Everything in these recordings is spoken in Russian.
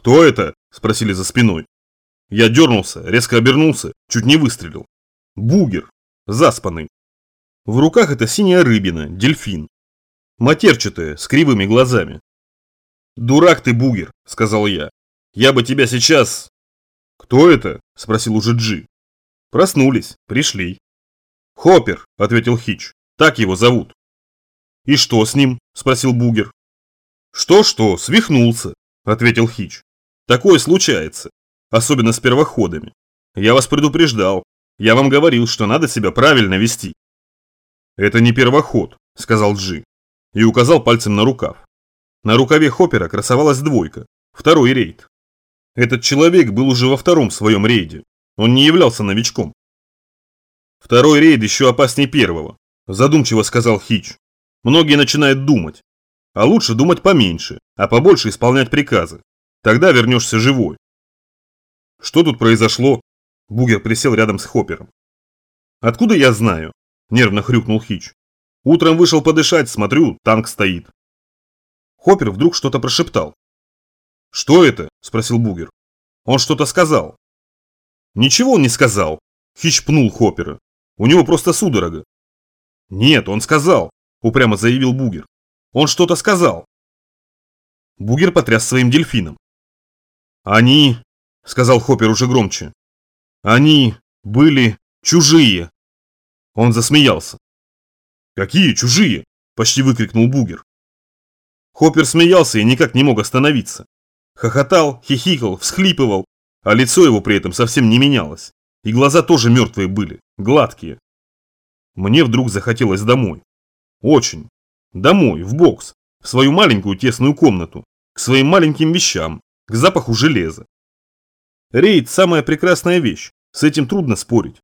«Кто это?» – спросили за спиной. Я дернулся, резко обернулся, чуть не выстрелил. Бугер, заспанный. В руках это синяя рыбина, дельфин. Матерчатая, с кривыми глазами. «Дурак ты, Бугер», – сказал я. «Я бы тебя сейчас...» «Кто это?» – спросил уже Джи. «Проснулись, пришли». «Хоппер», – ответил Хич. «Так его зовут». «И что с ним?» – спросил Бугер. «Что-что, свихнулся», – ответил Хич. «Такое случается, особенно с первоходами. Я вас предупреждал, я вам говорил, что надо себя правильно вести». «Это не первоход», – сказал Джи и указал пальцем на рукав. На рукаве Хоппера красовалась двойка, второй рейд. Этот человек был уже во втором своем рейде, он не являлся новичком. Второй рейд еще опаснее первого, задумчиво сказал Хич. Многие начинают думать. А лучше думать поменьше, а побольше исполнять приказы. Тогда вернешься живой. Что тут произошло? Бугер присел рядом с Хоппером. Откуда я знаю? Нервно хрюкнул Хич. Утром вышел подышать, смотрю, танк стоит. Хоппер вдруг что-то прошептал. «Что это?» – спросил Бугер. «Он что-то сказал». «Ничего он не сказал», – Хич пнул Хоппера. «У него просто судорога». «Нет, он сказал», – упрямо заявил Бугер. «Он что-то сказал». Бугер потряс своим дельфином. «Они», – сказал Хоппер уже громче, – «они были чужие». Он засмеялся. «Какие чужие?» – почти выкрикнул Бугер. Хоппер смеялся и никак не мог остановиться. Хохотал, хихикал, всхлипывал, а лицо его при этом совсем не менялось. И глаза тоже мертвые были, гладкие. Мне вдруг захотелось домой. Очень. Домой, в бокс, в свою маленькую тесную комнату, к своим маленьким вещам, к запаху железа. Рейд – самая прекрасная вещь, с этим трудно спорить.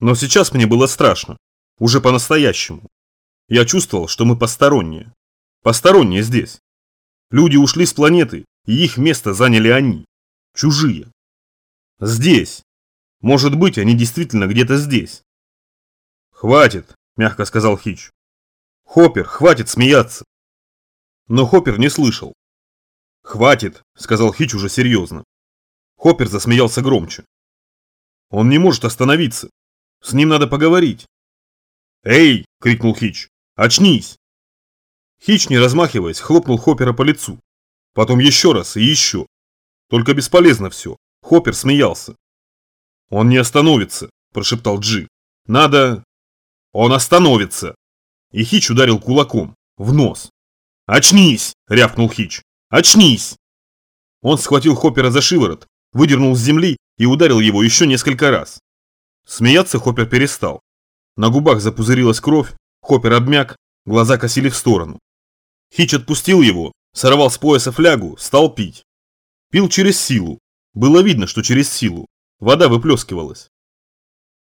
Но сейчас мне было страшно, уже по-настоящему. Я чувствовал, что мы посторонние. Посторонние здесь. Люди ушли с планеты, и их место заняли они. Чужие. Здесь. Может быть, они действительно где-то здесь. Хватит, мягко сказал Хич. Хоппер, хватит смеяться. Но Хоппер не слышал. Хватит, сказал Хич уже серьезно. Хоппер засмеялся громче. Он не может остановиться. С ним надо поговорить. «Эй!» – крикнул Хич. «Очнись!» Хич, не размахиваясь, хлопнул Хоппера по лицу. Потом еще раз и еще. Только бесполезно все. Хоппер смеялся. «Он не остановится», – прошептал Джи. «Надо...» «Он остановится!» И Хич ударил кулаком. В нос. «Очнись!» – рявкнул Хич. «Очнись!» Он схватил Хоппера за шиворот, выдернул с земли и ударил его еще несколько раз. Смеяться Хоппер перестал. На губах запузырилась кровь, Хоппер обмяк, глаза косили в сторону. Хич отпустил его, сорвал с пояса флягу, стал пить. Пил через силу. Было видно, что через силу. Вода выплескивалась.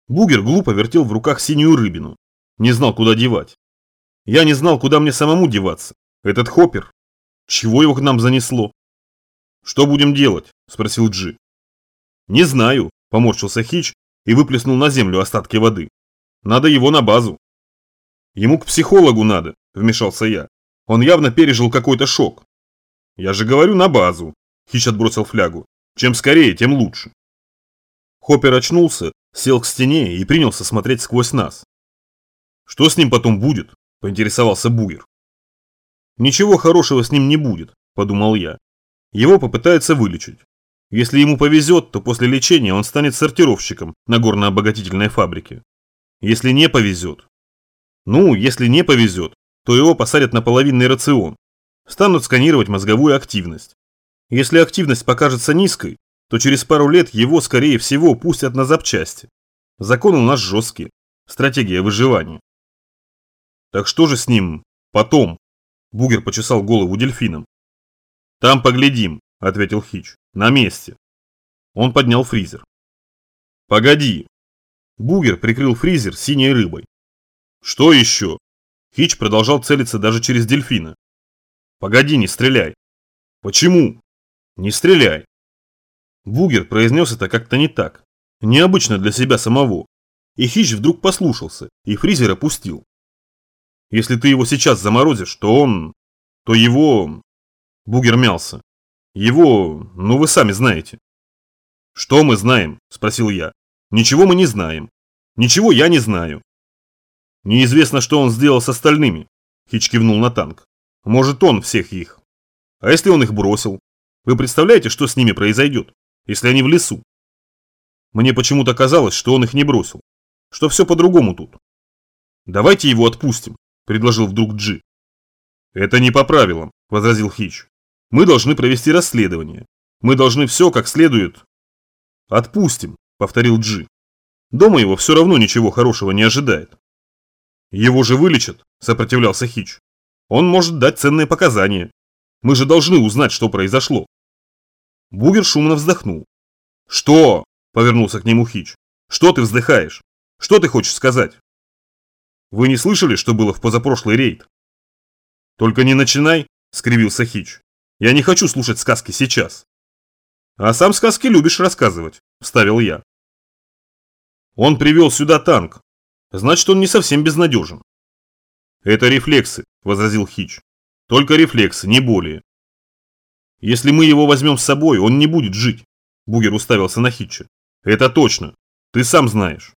Бугер глупо вертел в руках синюю рыбину. Не знал, куда девать. Я не знал, куда мне самому деваться. Этот Хоппер. Чего его к нам занесло? Что будем делать? Спросил Джи. Не знаю, поморщился Хич и выплеснул на землю остатки воды. Надо его на базу. Ему к психологу надо, вмешался я. Он явно пережил какой-то шок. Я же говорю на базу. Хищ отбросил флягу. Чем скорее, тем лучше. Хоппер очнулся, сел к стене и принялся смотреть сквозь нас. Что с ним потом будет? Поинтересовался Бугер. Ничего хорошего с ним не будет, подумал я. Его попытаются вылечить. Если ему повезет, то после лечения он станет сортировщиком на горно-обогатительной фабрике. Если не повезет. Ну, если не повезет, то его посадят на половинный рацион. Станут сканировать мозговую активность. Если активность покажется низкой, то через пару лет его, скорее всего, пустят на запчасти. Закон у нас жесткий. Стратегия выживания. Так что же с ним потом? Бугер почесал голову дельфином. Там поглядим, ответил Хич. На месте. Он поднял фризер. Погоди, Бугер прикрыл фризер синей рыбой. Что еще? Хич продолжал целиться даже через дельфина. Погоди, не стреляй. Почему? Не стреляй. Бугер произнес это как-то не так. Необычно для себя самого. И Хич вдруг послушался, и фризер опустил. Если ты его сейчас заморозишь, то он... то его... Бугер мялся. Его, ну вы сами знаете. Что мы знаем? Спросил я. Ничего мы не знаем. Ничего я не знаю. Неизвестно, что он сделал с остальными. Хич кивнул на танк. Может, он всех их. А если он их бросил? Вы представляете, что с ними произойдет, если они в лесу? Мне почему-то казалось, что он их не бросил, что все по-другому тут. Давайте его отпустим, предложил вдруг Джи. Это не по правилам, возразил Хич. Мы должны провести расследование. Мы должны все как следует. Отпустим, повторил Джи. Дома его все равно ничего хорошего не ожидает. Его же вылечат, сопротивлялся Хич. Он может дать ценные показания. Мы же должны узнать, что произошло. Бугер шумно вздохнул. Что? Повернулся к нему Хич. Что ты вздыхаешь? Что ты хочешь сказать? Вы не слышали, что было в позапрошлый рейд? Только не начинай, скривился Хич. Я не хочу слушать сказки сейчас. А сам сказки любишь рассказывать, вставил я. Он привел сюда танк. Значит, он не совсем безнадежен. Это рефлексы, возразил Хич. Только рефлексы, не более. Если мы его возьмем с собой, он не будет жить. Бугер уставился на Хитча. Это точно. Ты сам знаешь.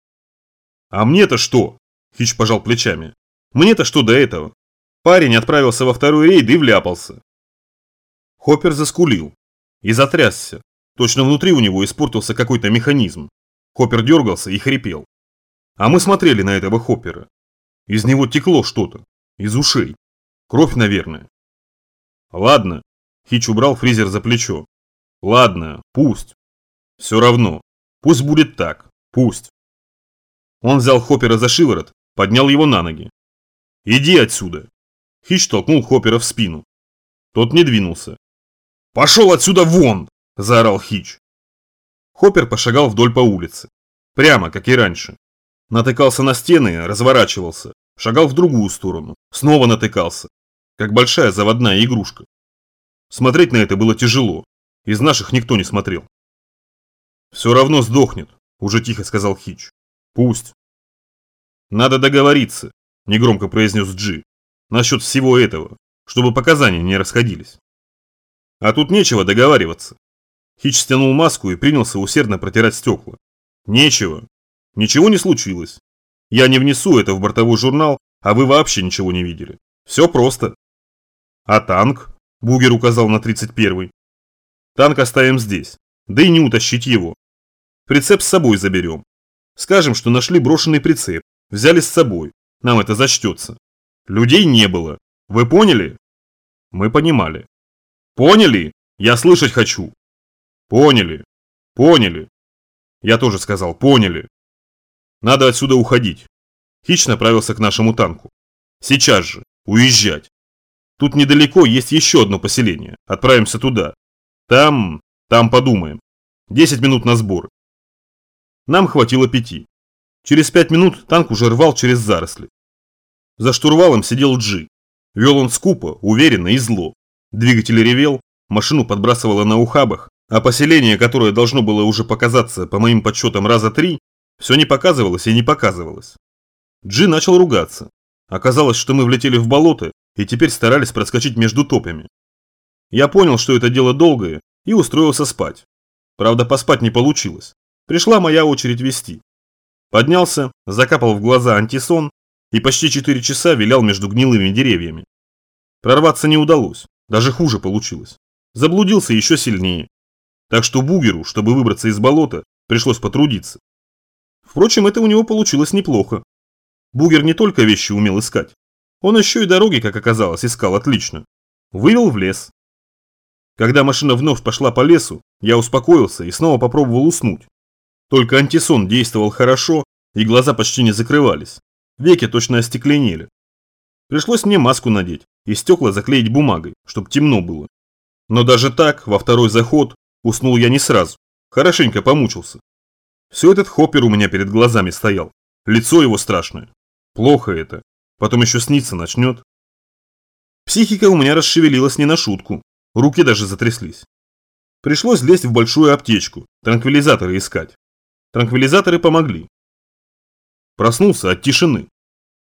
А мне-то что? Хич пожал плечами. Мне-то что до этого? Парень отправился во второй рейд и вляпался. Хоппер заскулил и затрясся. Точно внутри у него испортился какой-то механизм. Хоппер дергался и хрипел. А мы смотрели на этого Хоппера. Из него текло что-то. Из ушей. Кровь, наверное. Ладно. Хич убрал фризер за плечо. Ладно, пусть. Все равно. Пусть будет так. Пусть. Он взял Хоппера за шиворот, поднял его на ноги. «Иди отсюда!» Хич толкнул Хоппера в спину. Тот не двинулся. «Пошел отсюда вон!» – заорал Хич. Хоппер пошагал вдоль по улице. Прямо, как и раньше. Натыкался на стены, разворачивался, шагал в другую сторону, снова натыкался, как большая заводная игрушка. Смотреть на это было тяжело, из наших никто не смотрел. «Все равно сдохнет», – уже тихо сказал Хич. «Пусть». «Надо договориться», – негромко произнес Джи, – «насчет всего этого, чтобы показания не расходились». А тут нечего договариваться. Хич стянул маску и принялся усердно протирать стекла. Нечего. Ничего не случилось. Я не внесу это в бортовой журнал, а вы вообще ничего не видели. Все просто. А танк? Бугер указал на 31-й. Танк оставим здесь. Да и не утащить его. Прицеп с собой заберем. Скажем, что нашли брошенный прицеп. Взяли с собой. Нам это зачтется. Людей не было. Вы поняли? Мы понимали. Поняли? Я слышать хочу. Поняли. Поняли. Я тоже сказал, поняли. Надо отсюда уходить. Хич направился к нашему танку. Сейчас же. Уезжать. Тут недалеко есть еще одно поселение. Отправимся туда. Там... там подумаем. Десять минут на сборы. Нам хватило пяти. Через пять минут танк уже рвал через заросли. За штурвалом сидел Джи. Вел он скупо, уверенно и зло. Двигатель ревел, машину подбрасывало на ухабах, а поселение, которое должно было уже показаться, по моим подсчетам, раза три, все не показывалось и не показывалось. Джи начал ругаться. Оказалось, что мы влетели в болото и теперь старались проскочить между топями. Я понял, что это дело долгое, и устроился спать. Правда, поспать не получилось. Пришла моя очередь вести. Поднялся, закапал в глаза антисон и почти 4 часа вилял между гнилыми деревьями. Прорваться не удалось, даже хуже получилось. Заблудился еще сильнее. Так что Бугеру, чтобы выбраться из болота, пришлось потрудиться. Впрочем, это у него получилось неплохо. Бугер не только вещи умел искать, он еще и дороги, как оказалось, искал отлично. Вывел в лес. Когда машина вновь пошла по лесу, я успокоился и снова попробовал уснуть. Только антисон действовал хорошо, и глаза почти не закрывались. Веки точно остекленели. Пришлось мне маску надеть и стекла заклеить бумагой, чтобы темно было. Но даже так, во второй заход, уснул я не сразу. Хорошенько помучился. Все этот хоппер у меня перед глазами стоял. Лицо его страшное. Плохо это. Потом еще снится начнет. Психика у меня расшевелилась не на шутку. Руки даже затряслись. Пришлось лезть в большую аптечку, транквилизаторы искать. Транквилизаторы помогли. Проснулся от тишины.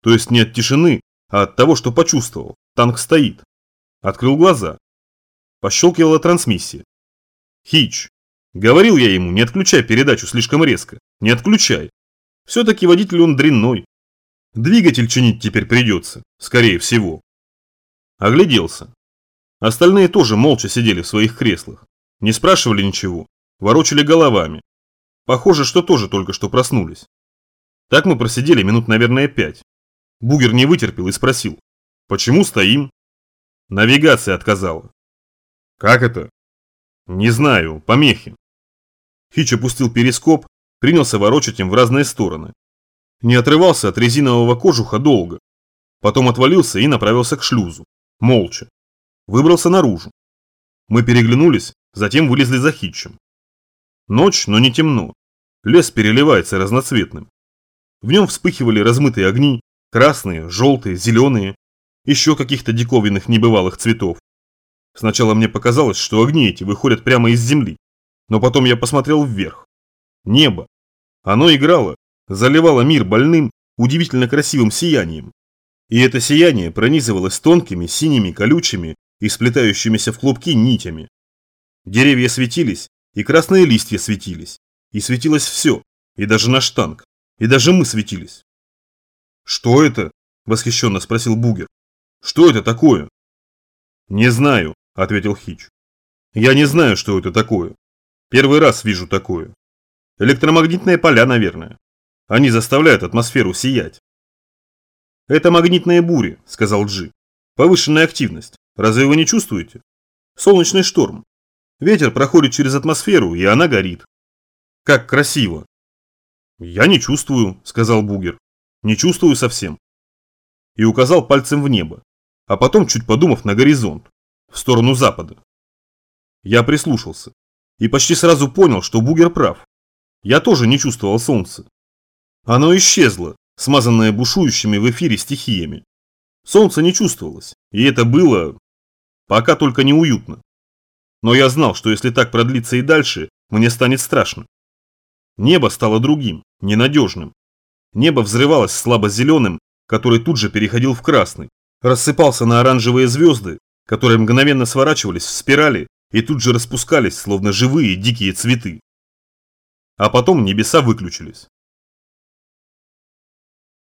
То есть не от тишины, а от того, что почувствовал. Танк стоит. Открыл глаза. Пощелкивала трансмиссия. Хич. Говорил я ему, не отключай передачу слишком резко. Не отключай. Все-таки водитель он дрянной. Двигатель чинить теперь придется, скорее всего. Огляделся. Остальные тоже молча сидели в своих креслах. Не спрашивали ничего, ворочали головами. Похоже, что тоже только что проснулись. Так мы просидели минут, наверное, пять. Бугер не вытерпел и спросил, почему стоим? Навигация отказала. Как это? Не знаю, помехи. Хич опустил перископ, принялся ворочать им в разные стороны. Не отрывался от резинового кожуха долго. Потом отвалился и направился к шлюзу. Молча. Выбрался наружу. Мы переглянулись, затем вылезли за Хитчем. Ночь, но не темно. Лес переливается разноцветным. В нем вспыхивали размытые огни, красные, желтые, зеленые, еще каких-то диковинных небывалых цветов. Сначала мне показалось, что огни эти выходят прямо из земли, но потом я посмотрел вверх. Небо. Оно играло, заливало мир больным, удивительно красивым сиянием. И это сияние пронизывалось тонкими, синими, колючими и сплетающимися в клубки нитями. Деревья светились, и красные листья светились, и светилось все, и даже наш танк, и даже мы светились. «Что это?» – восхищенно спросил Бугер. «Что это такое?» «Не знаю», – ответил Хич. «Я не знаю, что это такое. Первый раз вижу такое. Электромагнитные поля, наверное. Они заставляют атмосферу сиять». «Это магнитные бури», – сказал Джи. «Повышенная активность. Разве вы не чувствуете? Солнечный шторм. Ветер проходит через атмосферу, и она горит. Как красиво. Я не чувствую, сказал Бугер. Не чувствую совсем. И указал пальцем в небо, а потом, чуть подумав, на горизонт, в сторону запада. Я прислушался и почти сразу понял, что Бугер прав. Я тоже не чувствовал солнца. Оно исчезло, смазанное бушующими в эфире стихиями. Солнце не чувствовалось, и это было Пока только неуютно. Но я знал, что если так продлится и дальше, мне станет страшно. Небо стало другим, ненадежным. Небо взрывалось слабо-зеленым, который тут же переходил в красный, рассыпался на оранжевые звезды, которые мгновенно сворачивались в спирали и тут же распускались, словно живые дикие цветы. А потом небеса выключились.